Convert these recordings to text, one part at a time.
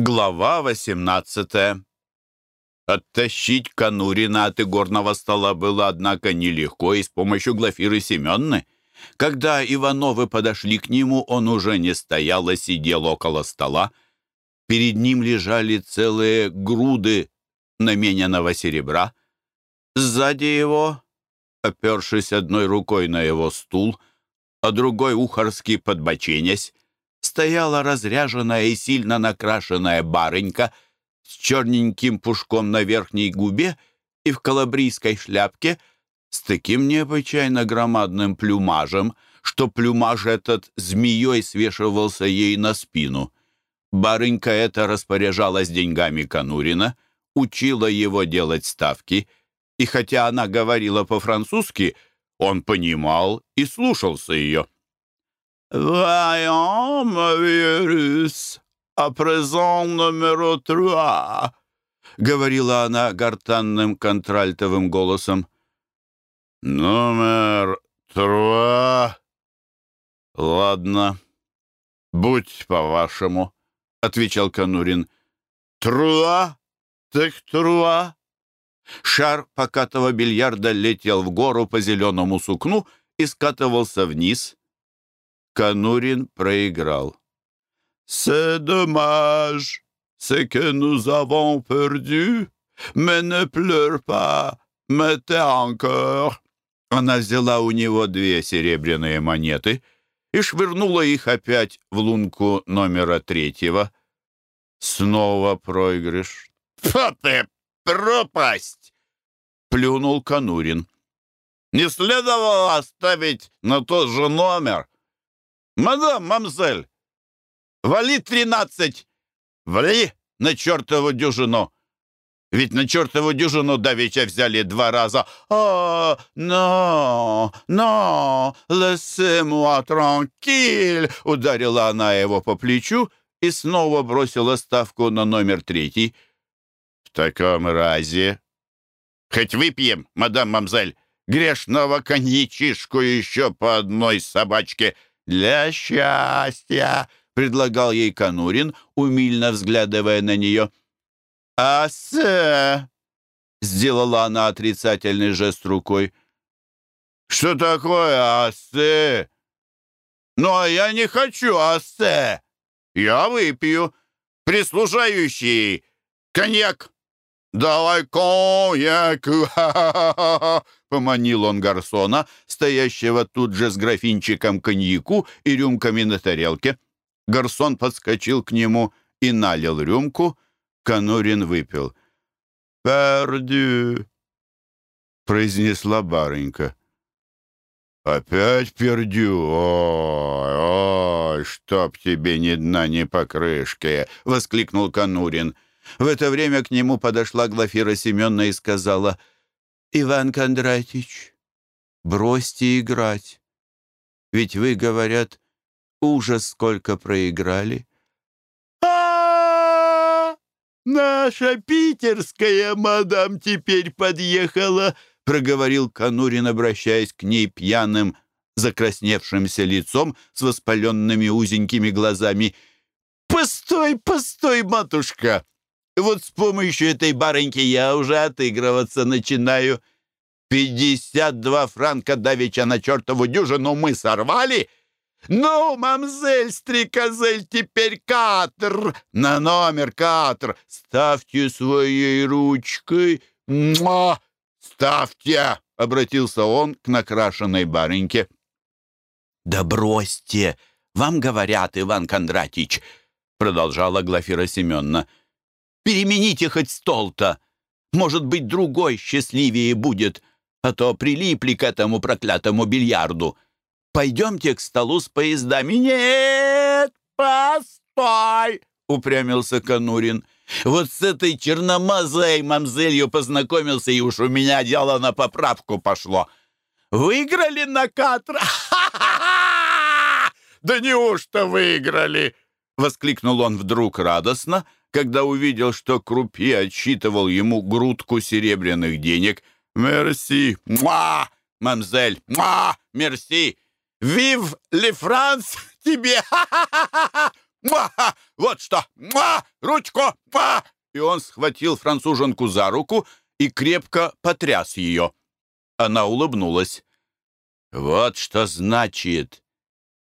Глава 18 Оттащить Конурина от игорного стола было, однако, нелегко и с помощью Глафиры Семенны. Когда Ивановы подошли к нему, он уже не стоял, а сидел около стола. Перед ним лежали целые груды намененного серебра. Сзади его, опершись одной рукой на его стул, а другой ухарски подбоченясь, стояла разряженная и сильно накрашенная барынька с черненьким пушком на верхней губе и в калабрийской шляпке с таким необычайно громадным плюмажем, что плюмаж этот змеей свешивался ей на спину. Барынька эта распоряжалась деньгами Конурина, учила его делать ставки, и хотя она говорила по-французски, он понимал и слушался ее. «Voyons, russe, à présent numéro trois», — говорила она гортанным контральтовым голосом. «Номер trois. Ладно, будь по-вашему», — отвечал Конурин. «Труа? Так труа?» Шар покатого бильярда летел в гору по зеленому сукну и скатывался вниз. Конурин проиграл. «C'est dommage, c'est que nous avons perdu, mais ne pleure pas, mettez encore». Она взяла у него две серебряные монеты и швырнула их опять в лунку номера третьего. Снова проигрыш. «Фу ты, пропасть!» — плюнул Конурин. «Не следовало оставить на тот же номер. «Мадам, мамзель, вали тринадцать! Вали на чертову дюжину!» Ведь на чертову дюжину давеча взяли два раза. «О, но, но, laissez-moi tranquille!» Ударила она его по плечу и снова бросила ставку на номер третий. «В таком разе...» «Хоть выпьем, мадам мамзель, грешного коньячишку еще по одной собачке!» «Для счастья!» — предлагал ей Конурин, умильно взглядывая на нее. «Ассе!» — сделала она отрицательный жест рукой. «Что такое ассе?» «Ну, а я не хочу ассе. Я выпью. Прислужающий. Коньяк. Давай коньяк. Поманил он гарсона, стоящего тут же с графинчиком коньяку и рюмками на тарелке. Гарсон подскочил к нему и налил рюмку. Конурин выпил. «Пердю», — произнесла барынька. «Опять пердю? Ой, ой, чтоб тебе ни дна, ни покрышки!» — воскликнул Конурин. В это время к нему подошла Глафира Семеновна и сказала — Иван Кондратич, бросьте играть. Ведь вы, говорят, ужас сколько проиграли. а, Наша питерская мадам теперь подъехала, проговорил Конурин, обращаясь к ней пьяным, закрасневшимся лицом с воспаленными узенькими глазами. «Постой, постой, матушка! Вот с помощью этой барыньки я уже отыгрываться начинаю. Пятьдесят два франка давеча на чертову дюжину мы сорвали. Ну, мамзель, стрекозель, теперь катр, на номер катр. Ставьте своей ручкой. Муа! Ставьте, обратился он к накрашенной барыньке. Да бросьте, вам говорят, Иван Кондратич, продолжала Глафира Семеновна. Перемените хоть стол-то. Может быть, другой счастливее будет, а то прилипли к этому проклятому бильярду. Пойдемте к столу с поездами». «Нет, постой!» — упрямился Конурин. «Вот с этой черномазой мамзелью познакомился, и уж у меня дело на поправку пошло. Выиграли на Катра?» «Да неужто выиграли?» — воскликнул он вдруг радостно — когда увидел, что Крупье отсчитывал ему грудку серебряных денег. «Мерси! Муа! Мамзель! Муа! Мерси! Вив Ле Франс тебе! Муа! Вот что! Муа! Ручку! Муа!» И он схватил француженку за руку и крепко потряс ее. Она улыбнулась. «Вот что значит,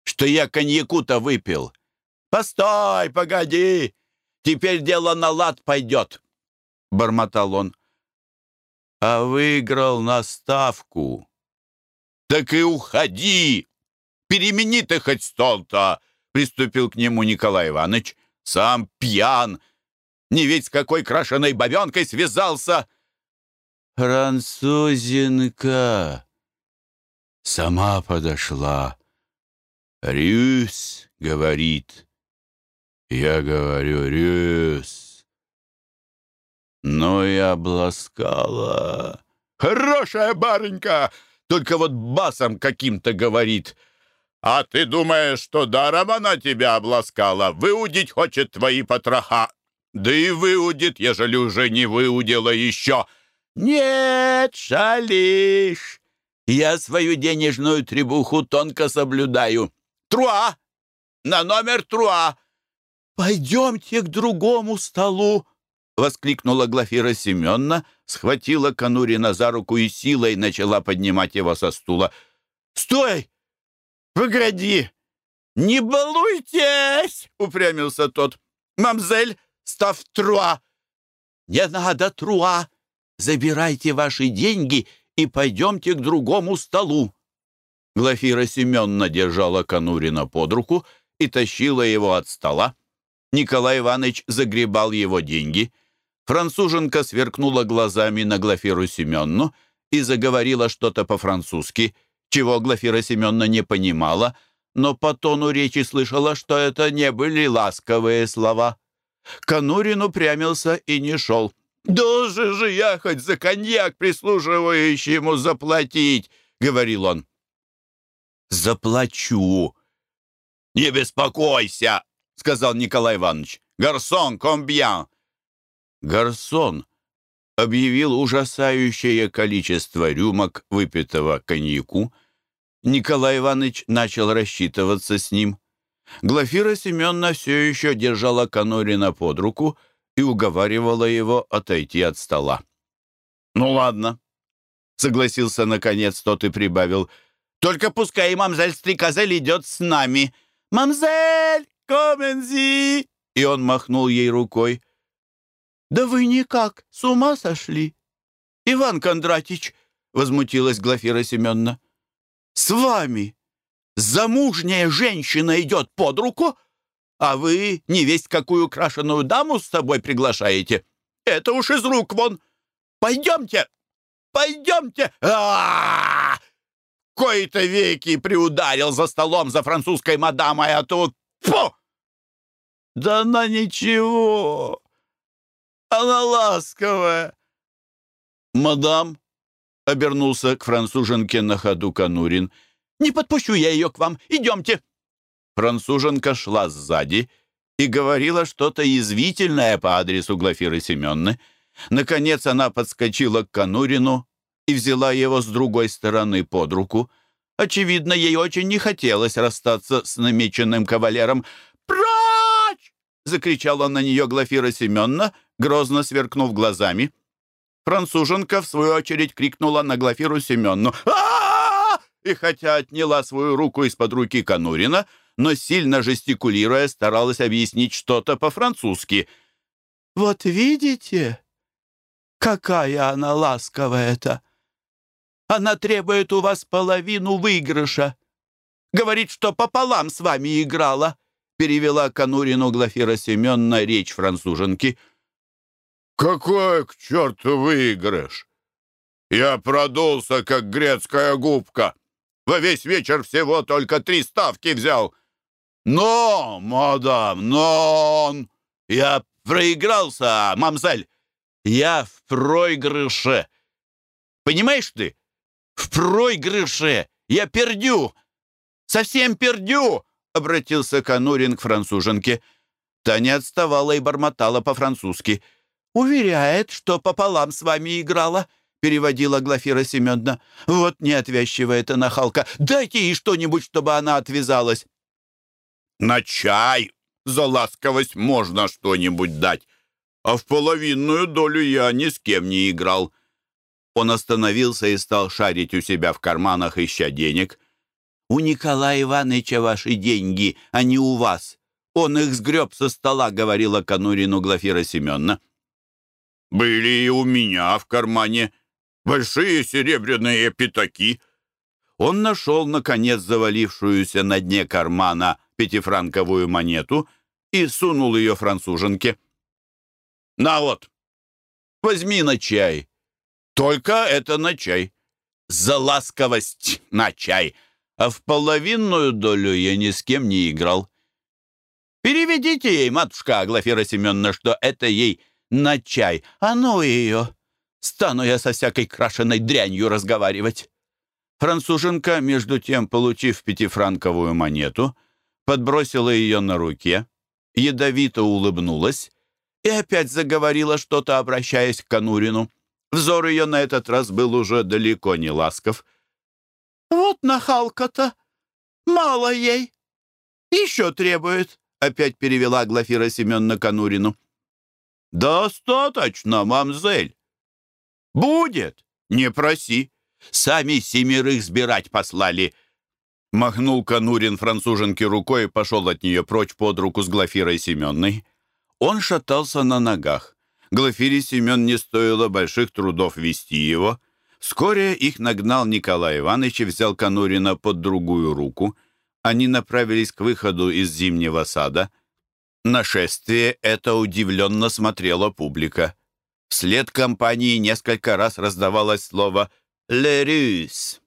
что я коньяку-то выпил. Постой, погоди, теперь дело на лад пойдет», — бормотал он. «А выиграл на ставку». «Так и уходи! Перемени ты хоть стол-то!» — приступил к нему Николай Иванович. «Сам пьян! Не ведь с какой крашеной бабенкой связался!» «Французинка!» Сама подошла. «Рюс!» — говорит. Я говорю «Рюс!» Но и обласкала. «Хорошая барынька! Только вот басом каким-то говорит!» «А ты думаешь, что даром она тебя обласкала? Выудить хочет твои потроха. Да и выудит, ежели уже не выудила еще. Нет, шалишь. Я свою денежную требуху тонко соблюдаю. Труа! На номер Труа! Пойдемте к другому столу!» — воскликнула Глафира Семеновна, схватила Конурина за руку и силой начала поднимать его со стула. «Стой! «Погоди! Не балуйтесь!» — упрямился тот. «Мамзель, став труа!» «Не надо труа! Забирайте ваши деньги и пойдемте к другому столу!» Глафира Семеновна держала Конурина под руку и тащила его от стола. Николай Иванович загребал его деньги. Француженка сверкнула глазами на Глафиру Семеновну и заговорила что-то по-французски — чего Глафира Семеновна не понимала, но по тону речи слышала, что это не были ласковые слова. Конурин упрямился и не шел. «Должен же я хоть за коньяк прислуживающему заплатить!» — говорил он. «Заплачу!» «Не беспокойся!» — сказал Николай Иванович. «Гарсон, комбьян!» Гарсон объявил ужасающее количество рюмок выпитого коньяку, Николай Иванович начал рассчитываться с ним. Глафира Семеновна все еще держала Конорина под руку и уговаривала его отойти от стола. «Ну ладно», — согласился наконец тот и прибавил. «Только пускай мамзель Стрекозель идет с нами. Мамзель, комензи!» И он махнул ей рукой. «Да вы никак с ума сошли?» «Иван Кондратич!» — возмутилась Глафира Семеновна. С вами замужняя женщина идет под руку, а вы не весть какую крашеную даму с собой приглашаете. Это уж из рук вон. Пойдемте, пойдемте. А, -а, -а, Кои-то веки приударил за столом за французской мадамой, а тут... Фу! Да она ничего. Она ласковая. Мадам, — обернулся к француженке на ходу Конурин. «Не подпущу я ее к вам. Идемте!» Француженка шла сзади и говорила что-то язвительное по адресу Глафиры Семенны. Наконец она подскочила к Конурину и взяла его с другой стороны под руку. Очевидно, ей очень не хотелось расстаться с намеченным кавалером. «Прочь!» — закричала на нее Глафира Семенна, грозно сверкнув глазами. Француженка, в свою очередь, крикнула на Глафиру Семенну а, И хотя отняла свою руку из-под руки Конурина, но, сильно жестикулируя, старалась объяснить что-то по-французски. «Вот видите, какая она ласковая-то! Она требует у вас половину выигрыша. Говорит, что пополам с вами играла», перевела Конурину Глафира Семенна речь француженки — «Какой к черту выигрыш? Я продулся, как грецкая губка. Во весь вечер всего только три ставки взял. Но, мадам, но я проигрался, мамзель. Я в проигрыше. Понимаешь ты? В проигрыше. Я пердю. Совсем пердю, обратился Конурин к француженке. Та не отставала и бормотала по-французски — «Уверяет, что пополам с вами играла», — переводила Глафира Семеновна. «Вот неотвязчивая эта нахалка. Дайте ей что-нибудь, чтобы она отвязалась». «На чай! за ласковость можно что-нибудь дать, а в половинную долю я ни с кем не играл». Он остановился и стал шарить у себя в карманах, ища денег. «У Николая Ивановича ваши деньги, а не у вас. Он их сгреб со стола», — говорила Конурину Глафира Семеновна. «Были и у меня в кармане большие серебряные пятаки». Он нашел, наконец, завалившуюся на дне кармана пятифранковую монету и сунул ее француженке. «На вот, возьми на чай. Только это на чай. За ласковость на чай. А в половинную долю я ни с кем не играл. Переведите ей, матушка Аглафира Семеновна, что это ей на чай. А ну ее! Стану я со всякой крашеной дрянью разговаривать». Француженка, между тем, получив пятифранковую монету, подбросила ее на руке, ядовито улыбнулась и опять заговорила что-то, обращаясь к Конурину. Взор ее на этот раз был уже далеко не ласков. «Вот нахалка-то! Мало ей! Еще требует!» — опять перевела Глафира Семеновна Конурину. «Достаточно, мамзель! Будет! Не проси! Сами семерых сбирать послали!» Махнул Конурин француженке рукой и пошел от нее прочь под руку с Глафирой Семенной. Он шатался на ногах. Глафире Семен не стоило больших трудов вести его. Вскоре их нагнал Николай Иванович и взял Конурина под другую руку. Они направились к выходу из зимнего сада. Нашествие это удивленно смотрела публика. Вслед компании несколько раз раздавалось слово «Ле Рюс».